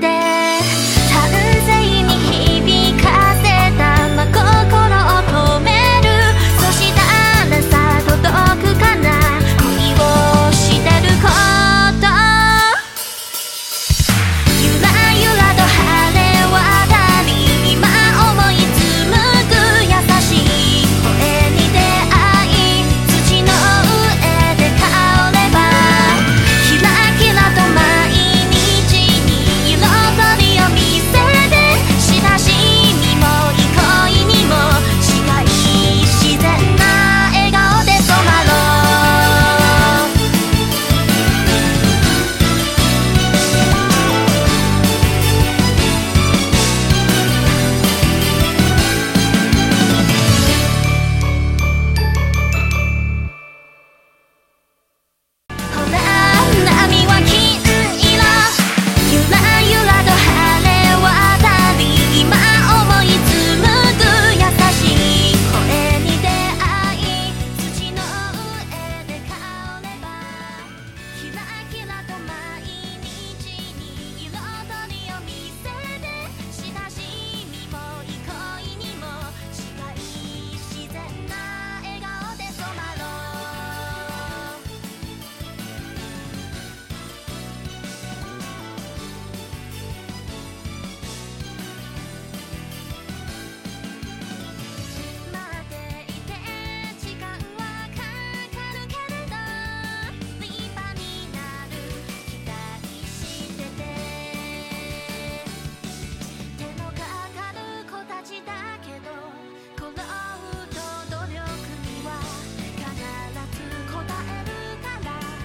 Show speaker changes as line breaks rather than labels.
day.